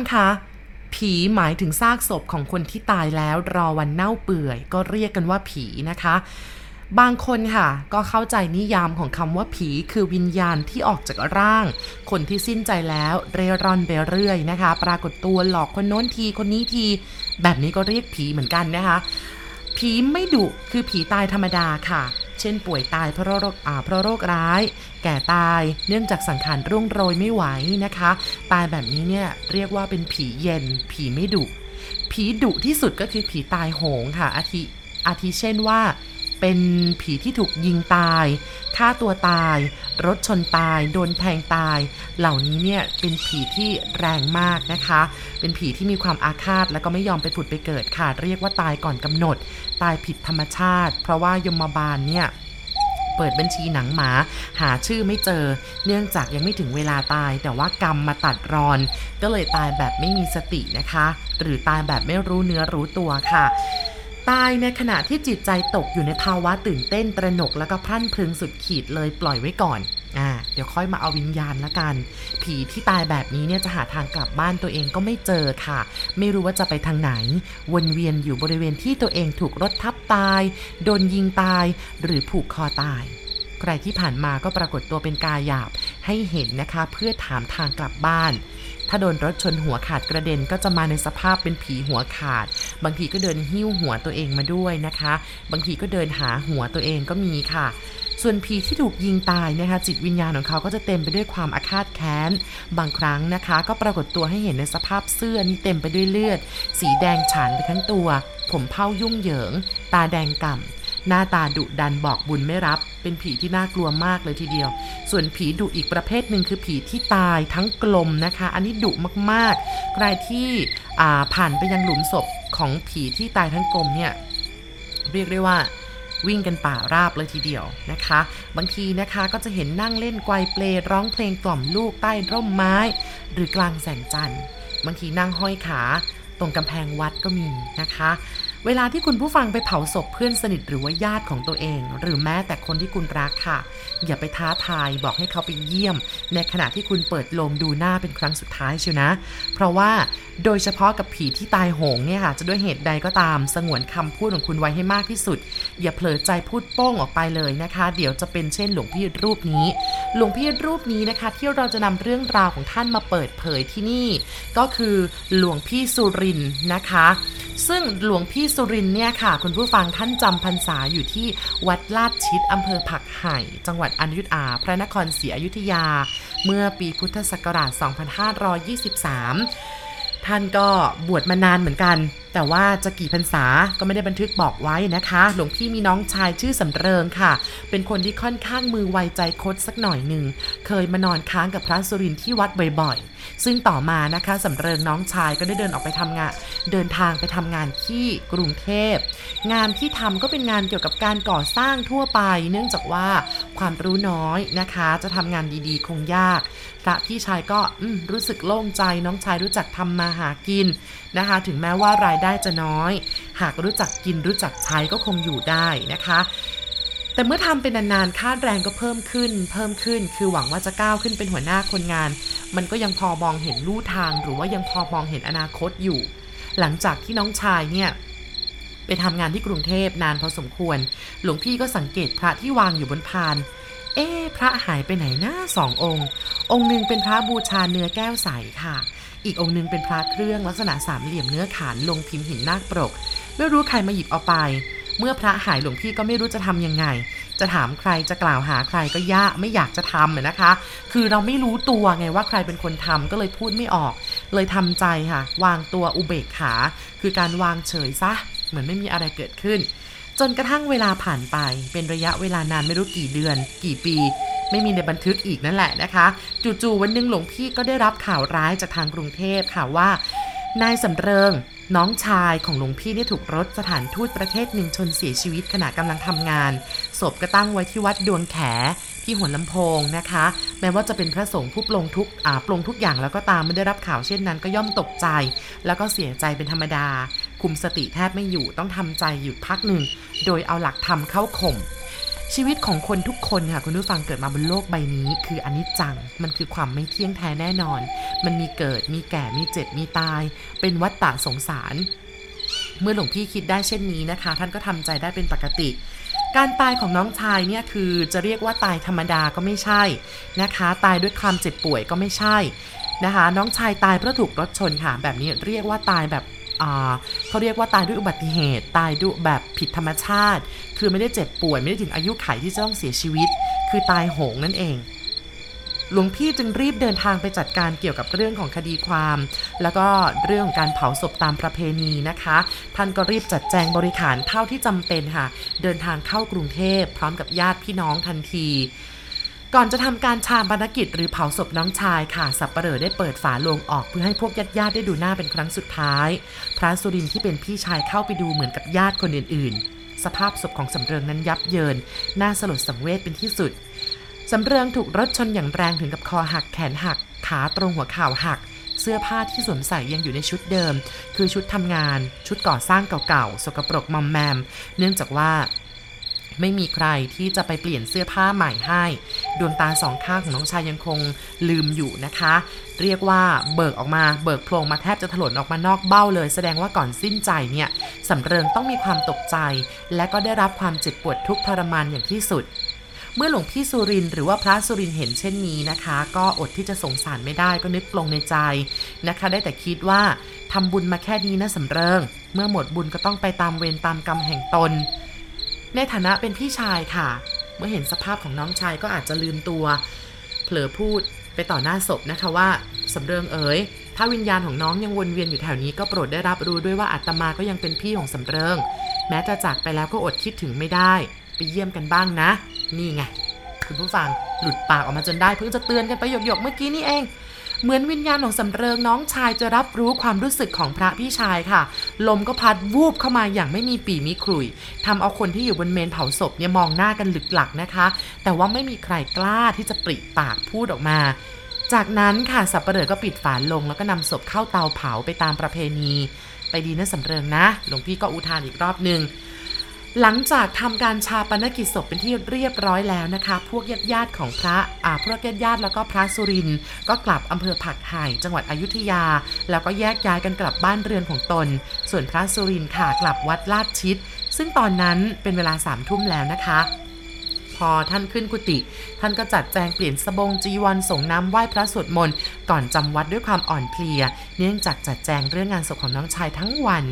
ังคะผีหมายถึงซากศพของคนที่ตายแล้วรอวันเน่าเปื่อย ก็เรียกกันว่าผีนะคะ บางคนค่ะ ก็เข้าใจนิยามของคำว่าผีคือวิญญาณที่ออกจากร่าง คนที่สิ้นใจแล้วเร่ร่อนไปเรื่อยนะคะ ปรากฏตัวหลอกคนโน้นทีคนนี้ที แบบนี้ก็เรียกผีเหมือนกันนะคะ ผีไม่ดุคือผีตายธรรมดาค่ะ เช่นป่วยตายเพราะโรคอ่าเพราะโรคร้าย แก่ตายเนื่องจากสังขารร่วงโรยไม่ไหวนะคะ ตายแบบนี้เนี่ยเรียกว่าเป็นผีเย็น ผีไม่ดุ ผีดุที่สุดก็คือผีตายโหงค่ะอาทิอาทิเช่นว่า เป็นผีที่ถูกยิงตายฆ่าตัวตาย รถชนตาย โดนแทงตาย เหล่านี้เนี่ยเป็นผีที่แรงมากนะคะ เป็นผีที่มีความอาฆาตแล้วก็ไม่ยอมไปผุดไปเกิดค่ะ เรียกว่าตายก่อนกำหนด ตายผิดธรรมชาติ เพราะว่ายมบาลเนี่ยเปิดบัญชีหนังหมา หาชื่อไม่เจอ เนื่องจากยังไม่ถึงเวลาตาย แต่ว่ากรรมมาตัดรอน ก็เลยตายแบบไม่มีสตินะคะ หรือตายแบบไม่รู้เนื้อรู้ตัวค่ะ ตายในขณะที่จิตใจตกอยู่ในภาวะตื่นเต้นตระหนกแล้วก็พรั่นพรึงสุดขีดเลยปล่อยไว้ก่อนอ่าเดี๋ยวค่อยมาเอาวิญญาณละกัน ผีที่ตายแบบนี้เนี่ยจะหาทางกลับบ้านตัวเองก็ไม่เจอค่ะ ไม่รู้ว่าจะไปทางไหน วนเวียนอยู่บริเวณที่ตัวเองถูกรถทับตาย โดนยิงตาย หรือผูกคอตาย ใครที่ผ่านมาก็ปรากฏตัวเป็นกายหยาบให้เห็นนะคะ เพื่อถามทางกลับบ้าน ถ้าโดนรถชนหัวขาดกระเด็นก็จะมาในสภาพเป็นผีหัวขาด บางทีก็เดินหิ้วหัวตัวเองมาด้วยนะคะ บางทีก็เดินหาหัวตัวเองก็มีค่ะส่วนผีที่ถูกยิงตายนะคะจิตวิญญาณของเขาก็จะเต็มไปด้วยความอาฆาตแค้น บางครั้งนะคะ ก็ปรากฏตัวให้เห็นในสภาพเสื้อนี่เต็มไปด้วยเลือด สีแดงฉานไปทั้งตัว ผมเผายุ่งเหยิง ตาแดงก่ำ หน้าตาดุดันบอกบุญไม่รับ เป็นผีที่น่ากลัวมากเลยทีเดียว ส่วนผีดุอีกประเภทหนึ่งคือผีที่ตายทั้งกลมนะคะ อันนี้ดุมากๆ ใครที่ผ่านไปยังหลุมศพของผีที่ตายทั้งกลมเนี่ยเรียกได้ว่าวิ่งกันป่าราบเลยทีเดียวนะคะ บางทีนะคะก็จะเห็นนั่งเล่นไกวเปลร้องเพลงกล่อมลูกใต้ร่มไม้ หรือกลางแสงจันทร์บางทีนั่งห้อยขา ตรงกำแพงวัดก็มีนะคะ เวลาที่คุณผู้ฟังไปเผาศพเพื่อนสนิทหรือว่าญาติของตัวเอง หรือแม้แต่คนที่คุณรักค่ะ อย่าไปท้าทายบอกให้เขาไปเยี่ยม ในขณะที่คุณเปิดโลงดูหน้าเป็นครั้งสุดท้ายเชียวนะ เพราะว่าโดยเฉพาะกับผีที่ตายโหงเนี่ยค่ะ จะด้วยเหตุใดก็ตาม สงวนคำพูดของคุณไว้ให้มากที่สุด อย่าเผลอใจพูดโป้งออกไปเลยนะคะ เดี๋ยวจะเป็นเช่นหลวงพี่รูปนี้ หลวงพี่รูปนี้นะคะ ที่เราจะนำเรื่องราวของท่านมาเปิดเผยที่นี่ ก็คือหลวงพี่สุรินทร์นะคะ ซึ่งหลวงพี่สุรินเนี่ยค่ะ คุณผู้ฟังท่านจำพรรษาอยู่ที่วัดลาดชิดอำเภอผักไห่ จังหวัดอยุธยาพระนครศรีอยุธยา เมื่อปีพุทธศักราช 2523ท่านก็บวชมานานเหมือนกัน แต่ว่าจะกี่พรรษาก็ไม่ได้บันทึกบอกไว้นะคะ หลวงพี่มีน้องชายชื่อสำเริงค่ะ เป็นคนที่ค่อนข้างมือไวใจคดสักหน่อยหนึ่ง เคยมานอนค้างกับพระสุรินที่วัดบ่อยๆซึ่งต่อมานะคะสำเริงน้องชายก็ได้เดินออกไปทำงาน เดินทางไปทำงานที่กรุงเทพ งานที่ทำก็เป็นงานเกี่ยวกับการก่อสร้างทั่วไป เนื่องจากว่าความรู้น้อยนะคะ จะทำงานดีๆ คงยากพระพี่ชายก็รู้สึกโล่งใจน้องชายรู้จักทำมาหากินนะคะ ถึงแม้ว่ารายได้จะน้อย หากรู้จักกินรู้จักใช้ก็คงอยู่ได้นะคะแต่เมื่อทำเป็นนานๆ ค่าแรงก็เพิ่มขึ้น เพิ่มขึ้น คือหวังว่าจะก้าวขึ้นเป็นหัวหน้าคนงาน มันก็ยังพอมองเห็นลู่ทางหรือว่ายังพอมองเห็นอนาคตอยู่ หลังจากที่น้องชายเนี่ยไปทำงานที่กรุงเทพนานพอสมควร หลวงพี่ก็สังเกตพระที่วางอยู่บนพาน เอ๊ะพระหายไปไหนหน้าสององค์ องค์หนึ่งเป็นพระบูชาเนื้อแก้วใสค่ะ อีกองค์หนึ่งเป็นพระเครื่องลักษณะสามเหลี่ยมเนื้อขานลงพิมพ์หินนาคปรก ไม่รู้ใครมาหยิบเอาไป เมื่อพระหายหลวงพี่ก็ไม่รู้จะทำยังไง จะถามใครจะกล่าวหาใครก็ยากไม่อยากจะทำนะคะ คือเราไม่รู้ตัวไงว่าใครเป็นคนทำก็เลยพูดไม่ออก เลยทำใจค่ะ วางตัวอุเบกขา คือการวางเฉยซะ เหมือนไม่มีอะไรเกิดขึ้น จนกระทั่งเวลาผ่านไป เป็นระยะเวลานานไม่รู้กี่เดือน กี่ปี ไม่มีในบันทึกอีกนั่นแหละนะคะ จู่ๆวันหนึ่งหลวงพี่ก็ได้รับข่าวร้ายจากทางกรุงเทพค่ะว่า นายสำเริง น้องชายของหลวงพี่เนี่ถูกรถสถานทูตประเทศหนึ่งชนเสียชีวิตขณะกำลังทำงาน ศพก็ตั้งไว้ที่วัดดวงแข ที่หัวลำโพงนะคะ แม้ว่าจะเป็นพระสงฆ์ผู้ปลงทุกอ่าปลงทุกอย่างแล้วก็ตามไม่ได้รับข่าวเช่นนั้นก็ย่อมตกใจ แล้วก็เสียใจเป็นธรรมดา คุมสติแทบไม่อยู่ต้องทำใจอยู่พักหนึ่ง โดยเอาหลักธรรมเข้าข่ม ชีวิตของคนทุกคนค่ะคุณผู้ฟังเกิดมาบนโลกใบนี้ คืออนิจจัง มันคือความไม่เที่ยงแท้แน่นอน มันมีเกิดมีแก่มีเจ็บมีตาย เป็นวัฏฏะสงสาร เมื่อหลวงพี่คิดได้เช่นนี้นะคะ ท่านก็ทำใจได้เป็นปกติ การตายของน้องชายเนี่ยคือจะเรียกว่าตายธรรมดาก็ไม่ใช่นะคะ ตายด้วยความเจ็บป่วยก็ไม่ใช่นะคะ น้องชายตายเพราะถูกรถชนค่ะแบบนี้เรียกว่าตายแบบ เขาเรียกว่าตายด้วยอุบัติเหตุ ตายด้วยแบบผิดธรรมชาติ คือไม่ได้เจ็บป่วยไม่ได้ถึงอายุไขที่จะต้องเสียชีวิต คือตายโหงนั่นเองหลวงพี่จึงรีบเดินทางไปจัดการเกี่ยวกับเรื่องของคดีความ แล้วก็เรื่องของการเผาศพตามประเพณีนะคะ ท่านก็รีบจัดแจงบริขารเท่าที่จำเป็นค่ะ เดินทางเข้ากรุงเทพพร้อมกับญาติพี่น้องทันที ก่อนจะทำการชาปนกิจหรือเผาศพน้องชายค่ะ สับปเหร่อได้เปิดฝาโลงออกเพื่อให้พวกญาติญาติได้ดูหน้าเป็นครั้งสุดท้าย พระสุรินที่เป็นพี่ชายเข้าไปดูเหมือนกับญาติคนอื่น ๆ สภาพศพของสำเริงนั้นยับเยิน น่าสลดสังเวชเป็นที่สุด สำเริงถูกรถชนอย่างแรงถึงกับคอหักแขนหัก ขาตรงหัวเข่าหัก เสื้อผ้าที่สวมใส่ยังอยู่ในชุดเดิม คือชุดทำงาน ชุดก่อสร้างเก่าๆ สกปรกมอมแมม เนื่องจากว่า ไม่มีใครที่จะไปเปลี่ยนเสื้อผ้าใหม่ให้ ดวงตาสองข้างของน้องชายยังคงลืมอยู่นะคะ เรียกว่าเบิกออกมาเบิกโพรงมาแทบจะถลนออกมานอกเบ้าเลย แสดงว่าก่อนสิ้นใจเนี่ยสำเริงต้องมีความตกใจ และก็ได้รับความเจ็บปวดทุกทรมานอย่างที่สุดเมื่อหลวงพี่สุรินหรือว่าพระสุรินเห็นเช่นนี้นะคะ ก็อดที่จะสงสารไม่ได้ก็นึกปลงในใจนะคะ ได้แต่คิดว่าทำบุญมาแค่นี้นะสำเริง เมื่อหมดบุญก็ต้องไปตามเวรตามกรรมแห่งตน ในฐานะเป็นพี่ชายค่ะ เมื่อเห็นสภาพของน้องชายก็อาจจะลืมตัว เผลอพูดไปต่อหน้าศพนะคะว่าสำเริงเอ๋ยถ้าวิญญาณของน้องยังวนเวียนอยู่แถวนี้ก็โปรดได้รับรู้ด้วยว่าอาตมาก็ยังเป็นพี่ของสำเริง แม้จะจากไปแล้วก็อดคิดถึงไม่ได้ ไปเยี่ยมกันบ้างนะ นี่ไง คุณผู้ฟังหลุดปากออกมาจนได้เพิ่งจะเตือนกันไปหยกๆเมื่อกี้นี่เอง เหมือนวิญญาณของสำเริงน้องชายจะรับรู้ความรู้สึกของพระพี่ชายค่ะ ลมก็พัดวูบเข้ามาอย่างไม่มีปีมีครุยทำเอาคนที่อยู่บนเมนเผาศพเนี่ยมองหน้ากันหลึกหลักนะคะ แต่ว่าไม่มีใครกล้าที่จะปริปากพูดออกมาจากนั้นค่ะสับปเปลือก็ปิดฝาลงแล้วก็นำศพเข้าเตาเผาไปตามประเพณี ไปดีนะสำเริงนะ หลวงพี่ก็อุทานอีกรอบหนึ่ง หลังจากทำการชาปนกิจศพเป็นที่เรียบร้อยแล้วนะคะ พวกญาติญาติของพระอาพวกญาติญาติแล้วก็พระสุรินก็กลับอำเภอผักไห่จังหวัดอยุธยา แล้วก็แยกย้ายกันกลับบ้านเรือนของตน ส่วนพระสุรินค่ะกลับวัดลาดชิด ซึ่งตอนนั้นเป็นเวลาสามทุ่มแล้วนะคะ พอท่านขึ้นกุฏิท่านก็จัดแจงเปลี่ยนสบงจีวรส่งน้ำไหว้พระสวดมนต์ก่อนจำวัดด้วยความอ่อนเพลีย เนื่องจากจัดแจงเรื่องงานศพของน้องชายทั้งวัน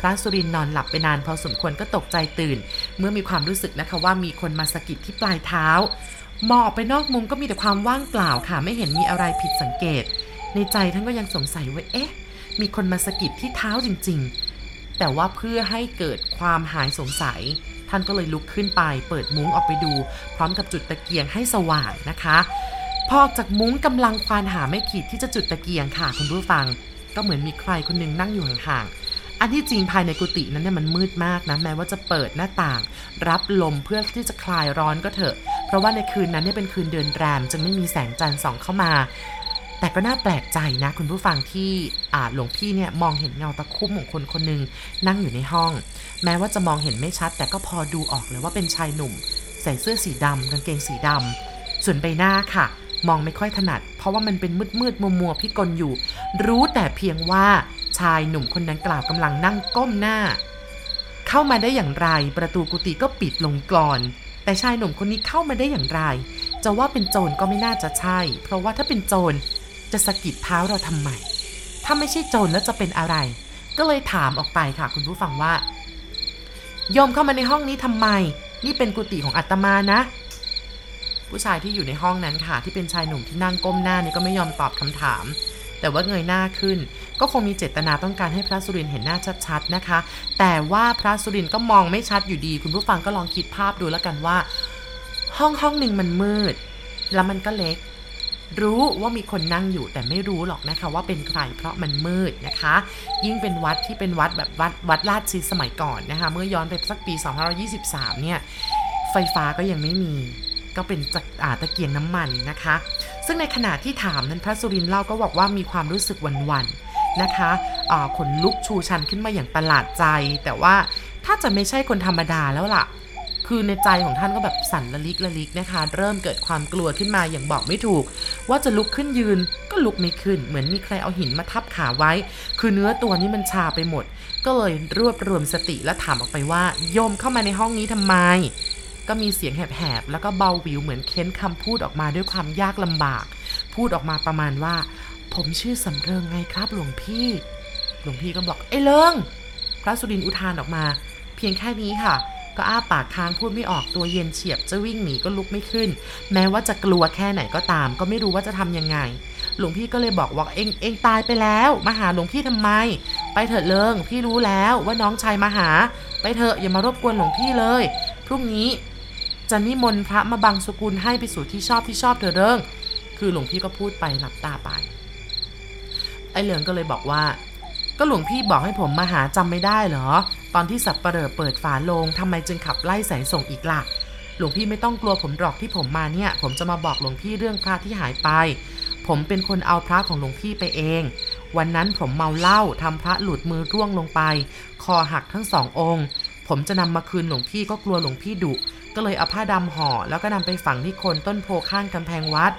พระสุรินนอนหลับไปนานพอสมควรก็ตกใจตื่น เมื่อมีความรู้สึกนะคะว่ามีคนมาสะกิดที่ปลายเท้ามองออกไปนอกมุมก็มีแต่ความว่างเปล่าค่ะไม่เห็นมีอะไรผิดสังเกต ในใจท่านก็ยังสงสัยว่าเอ๊ะ มีคนมาสะกิดที่เท้าจริง ๆ แต่ว่าเพื่อให้เกิดความหายสงสัยานก็เลยลุกขึ้นไป เปิดมุ้งออกไปดู พร้อมกับจุดตะเกียงให้สว่างนะคะพอออกจากมุ้งกำลังควานหาไม่ขีดที่จะจุดตะเกียงค่ะคุณผู้ฟัง ก็เหมือนมีใครคนนึงนั่งอยู่ห่างอันที่จริงภายในกุฏินั้นเนี่ยมันมืดมากนะแม้ว่าจะเปิดหน้าต่าง รับลมเพื่อที่จะคลายร้อนก็เถอะ เพราะว่าในคืนนั้นเนี่ยเป็นคืนเดือนแรมจึงไม่มีแสงจันทร์ส่องเข้ามา แต่ก็น่าแปลกใจนะคุณผู้ฟังที่หลวงพี่เนี่ยมองเห็นเงาตะคุ่มของคนคนหนึ่งนั่งอยู่ในห้อง แม้ว่าจะมองเห็นไม่ชัด แต่ก็พอดูออกเลยว่าเป็นชายหนุ่ม ใส่เสื้อสีดำกางเกงสีดำส่วนใบหน้าค่ะ มองไม่ค่อยถนัด เพราะว่ามันเป็นมืดมืดมัวมัวพิกลอยู่ รู้แต่เพียงว่าชายหนุ่มคนนั้นกล่าวกำลังนั่งก้มหน้า เข้ามาได้อย่างไร ประตูกุฏิก็ปิดลงก่อนแต่ชายหนุ่มคนนี้เข้ามาได้อย่างไร จะว่าเป็นโจรก็ไม่น่าจะใช่ เพราะว่าถ้าเป็นโจร จะสะกิดเท้าเราทำไม ถ้าไม่ใช่โจรแล้วจะเป็นอะไร ก็เลยถามออกไปค่ะ คุณผู้ฟังว่ายอมเข้ามาในห้องนี้ทำไม นี่เป็นกุฏิของอาตมานะ ผู้ชายที่อยู่ในห้องนั้นค่ะ ที่เป็นชายหนุ่มที่นั่งก้มหน้านี่ก็ไม่ยอมตอบคำถาม แต่ว่าเงยหน้าขึ้น ก็คงมีเจตนาต้องการให้พระสุรินเห็นหน้าชัดๆนะคะ แต่ว่าพระสุรินก็มองไม่ชัดอยู่ดี คุณผู้ฟังก็ลองคิดภาพดูแล้วกันว่า ห้องห้องหนึ่งมันมืด แล้วมันก็เล็ก รู้ว่ามีคนนั่งอยู่แต่ไม่รู้หรอกนะคะว่าเป็นใครเพราะมันมืดนะคะ ยิ่งเป็นวัดที่เป็นวัดแบบวัดวัดลาดซีสมัยก่อนนะคะเมื่อย้อนไปสักปี2523 เนี่ยไฟฟ้าก็ยังไม่มีก็เป็นตะเกียงน้ำมันนะคะ ซึ่งในขณะที่ถามนั้นพระสุรินเล่าก็บอกว่ามีความรู้สึกวันๆนะคะขนลุกชูชันขึ้นมาอย่างประหลาดใจ แต่ว่าถ้าจะไม่ใช่คนธรรมดาแล้วล่ะ คือในใจของท่านก็แบบสั่นระลิกระลิกนะคะ เริ่มเกิดความกลัวขึ้นมาอย่างบอกไม่ถูก ว่าจะลุกขึ้นยืนก็ลุกไม่ขึ้น เหมือนมีใครเอาหินมาทับขาไว้ คือเนื้อตัวนี้มันชาไปหมด ก็เลยรวบรวมสติและถามออกไปว่าโยมเข้ามาในห้องนี้ทำไม ก็มีเสียงแหบๆแล้วก็เบาวิวเหมือนเค้นคำพูดออกมาด้วยความยากลำบาก พูดออกมาประมาณว่า ผมชื่อสำเริงไงครับหลวงพี่ หลวงพี่ก็บอกไอ้เลิงพระสุรินทร์อุทานออกมา เพียงแค่นี้ค่ะ ก็อ้าปากค้างพูดไม่ออกตัวเย็นเฉียบจะวิ่งหนีก็ลุกไม่ขึ้น แม้ว่าจะกลัวแค่ไหนก็ตาม ก็ไม่รู้ว่าจะทำยังไง หลวงพี่ก็เลยบอกว่าเองเองตายไปแล้ว มาหาหลวงพี่ทำไม ไปเถิดเลิงพี่รู้แล้วว่าน้องชายมาหา ไปเถอะอย่ามารบกวนหลวงพี่เลย พรุ่งนี้จะนิมนต์พระมาบังสกุลให้ไปสู่ที่ชอบที่ชอบเธอเริงคือหลวงพี่ก็พูดไปหลับตาไปไอ้เหลืองก็เลยบอกว่า ก็หลวงพี่บอกให้ผมมาหาจำไม่ได้เหรอ ตอนที่สับปะเหร่อเปิดฝาโลงทำไมจึงขับไล่สายส่งอีกล่ะ หลวงพี่ไม่ต้องกลัวผมหรอกที่ผมมาเนี่ย ผมจะมาบอกหลวงพี่เรื่องพระที่หายไป ผมเป็นคนเอาพระของหลวงพี่ไปเอง วันนั้นผมเมาเหล้าทำพระหลุดมือร่วงลงไป คอหักทั้งสององค์ ผมจะนำมาคืนหลวงพี่ก็กลัวหลวงพี่ดุก็เลยเอาผ้าดำห่อแล้วก็นำไปฝังที่โคนต้นโพข้างกำแพงวัด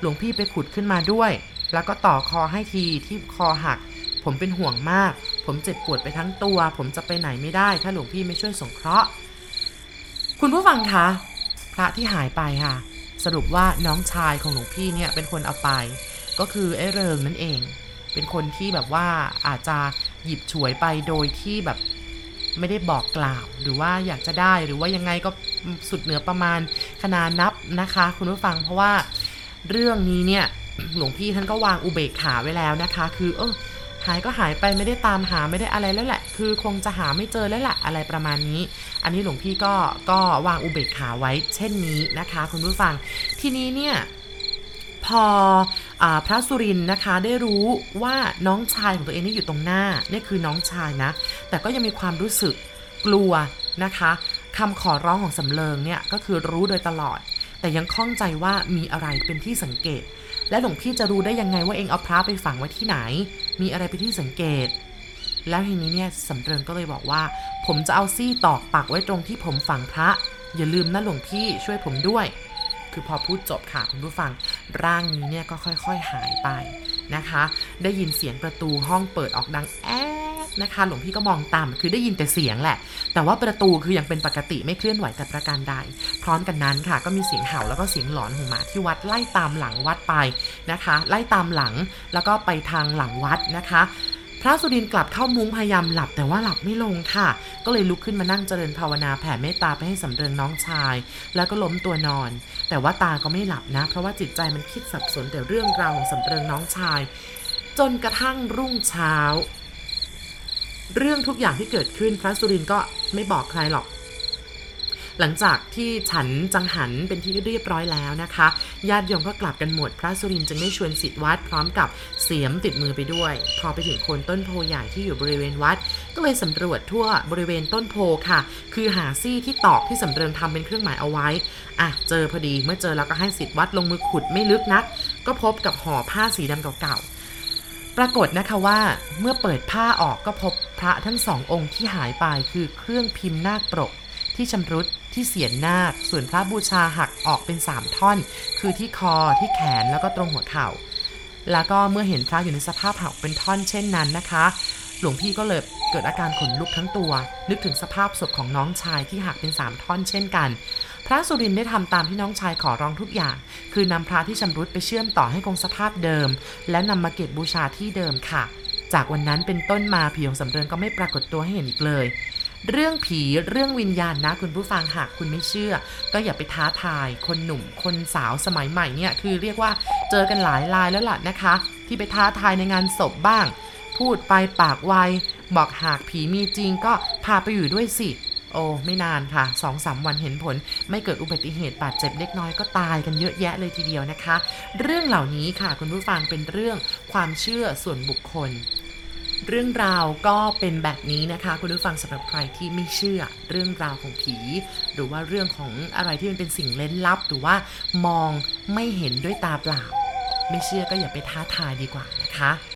หลวงพี่ไปขุดขึ้นมาด้วย แล้วก็ต่อคอให้ทีที่คอหัก ผมเป็นห่วงมาก ผมเจ็บปวดไปทั้งตัว ผมจะไปไหนไม่ได้ ถ้าหลวงพี่ไม่ช่วยสงเคราะห์ คุณผู้ฟังคะ พระที่หายไปค่ะ สรุปว่าน้องชายของหลวงพี่เนี่ยเป็นคนเอาไป ก็คือไอ้เริงนั่นเอง เป็นคนที่แบบว่าอาจจะหยิบฉวยไปโดยที่แบบไม่ได้บอกกล่าว หรือว่าอยากจะได้หรือว่ายังไงก็สุดเหนือประมาณขนานับนะคะ คุณผู้ฟังเพราะว่าเรื่องนี้เนี่ยหลวงพี่ท่านก็วางอุเบกขาไว้แล้วนะคะ คือเออ หายก็หายไปไม่ได้ตามหาไม่ได้อะไรแล้วแหละ คือคงจะหาไม่เจอแล้วแหละอะไรประมาณนี้ อันนี้หลวงพี่ก็ก็วางอุเบกขาไว้เช่นนี้นะคะ คุณผู้ฟังทีนี้เนี่ยพออพระสุรินนะคะได้รู้ว่าน้องชายของตัวเองนี่อยู่ตรงหน้านี่คือน้องชายนะ แต่ก็ยังมีความรู้สึกกลัวนะคะคำขอร้องของสำเริงเนี่ยก็คือรู้โดยตลอด แต่ยังข้องใจว่ามีอะไรเป็นที่สังเกต และหลวงพี่จะรู้ได้ยังไงว่าเองเอาพระไปฝังไว้ที่ไหน มีอะไรไปที่สังเกต แล้วทีนี้เนี่ยสำเริงก็เลยบอกว่า ผมจะเอาซี่ตอกปักไว้ตรงที่ผมฝังพระ อย่าลืมนะหลวงพี่ช่วยผมด้วย คือพอพูดจบค่ะคุณผู้ฟัง ร่างนี้เนี่ยก็ค่อยๆหายไปนะคะ ได้ยินเสียงประตูห้องเปิดออกดังแอ๊ นะคะ หลวงพี่ก็มองตามคือได้ยินแต่เสียงแหละ แต่ว่าประตูคือยังเป็นปกติไม่เคลื่อนไหวแต่ประการใด พร้อมกันนั้นค่ะ ก็มีเสียงเห่าแล้วก็เสียงหลอนของหมาที่วัดไล่ตามหลังวัดไปนะคะ ไล่ตามหลังแล้วก็ไปทางหลังวัดนะคะพระสุรินทร์กลับเข้ามุ้งพยายามหลับแต่ว่าหลับไม่ลงค่ะ ก็เลยลุกขึ้นมานั่งเจริญภาวนาแผ่เมตตาไปให้สำเริงน้องชาย แล้วก็ล้มตัวนอน แต่ว่าตาก็ไม่หลับนะ เพราะว่าจิตใจมันคิดสับสนแต่เรื่องราวของสำเริงน้องชาย จนกระทั่งรุ่งเช้า เรื่องทุกอย่างที่เกิดขึ้นพระสุรินทร์ก็ไม่บอกใครหรอก หลังจากที่ฉันจังหันเป็นที่เรียบร้อยแล้วนะคะ ญาติโยมก็กลับกันหมด พระสุรินทร์จึงได้ชวนสิทธิวัดพร้อมกับเสียมติดมือไปด้วย พอไปถึงโคนต้นโพใหญ่ที่อยู่บริเวณวัด ก็เลยสำรวจทั่วบริเวณต้นโพค่ะ คือหาซี่ที่ตอกที่สำเริงทำเป็นเครื่องหมายเอาไว้อะเจอพอดีเมื่อเจอแล้วก็ให้สิทธิวัดลงมือขุดไม่ลึกนัก ก็พบกับห่อผ้าสีดำเก่าๆ ปรากฏนะคะว่าเมื่อเปิดผ้าออกก็พบพระทั้งสององค์ที่หายไปคือเครื่องพิมพ์นาคปรก ที่ชำรุดที่เสียนนาค ส่วนพระบูชาหักออกเป็น3ท่อน คือที่คอที่แขนแล้วก็ตรงหัวเข่า แล้วก็เมื่อเห็นพระอยู่ในสภาพหักเป็นท่อนเช่นนั้นนะคะ หลวงพี่ก็เลยเกิดอาการขนลุกทั้งตัว นึกถึงสภาพศพของน้องชายที่หักเป็น3ท่อนเช่นกัน พระสุรินทร์ได้ทำตามที่น้องชายขอร้องทุกอย่าง คือนำพระที่ชำรุดไปเชื่อมต่อให้คงสภาพเดิม และนำมาเก็บบูชาที่เดิมค่ะ จากวันนั้นเป็นต้นมาผีของสำเริงก็ไม่ปรากฏตัวให้เห็นอีกเลย เรื่องผีเรื่องวิญญาณนะคุณผู้ฟังหากคุณไม่เชื่อ ก็อย่าไปท้าทาย คนหนุ่ม คนสาวสมัยใหม่เนี่ยคือเรียกว่าเจอกันหลายรายแล้วล่ะนะคะ ที่ไปท้าทายในงานศพบ้าง พูดไปปากไวบอกหากผีมีจริงก็พาไปอยู่ด้วยสิ โอ้ไม่นานค่ะสองสามวันเห็นผล ไม่เกิดอุบัติเหตุบาดเจ็บเล็กน้อยก็ตายกันเยอะแยะเลยทีเดียวนะคะ เรื่องเหล่านี้ค่ะคุณผู้ฟังเป็นเรื่องความเชื่อส่วนบุคคลเรื่องราวก็เป็นแบบนี้นะคะ คุณผู้ฟังสำหรับใครที่ไม่เชื่อเรื่องราวของผี หรือว่าเรื่องของอะไรที่มันเป็นสิ่งเล่นลับ หรือว่ามองไม่เห็นด้วยตาเปล่า ไม่เชื่อก็อย่าไปท้าทายดีกว่านะคะ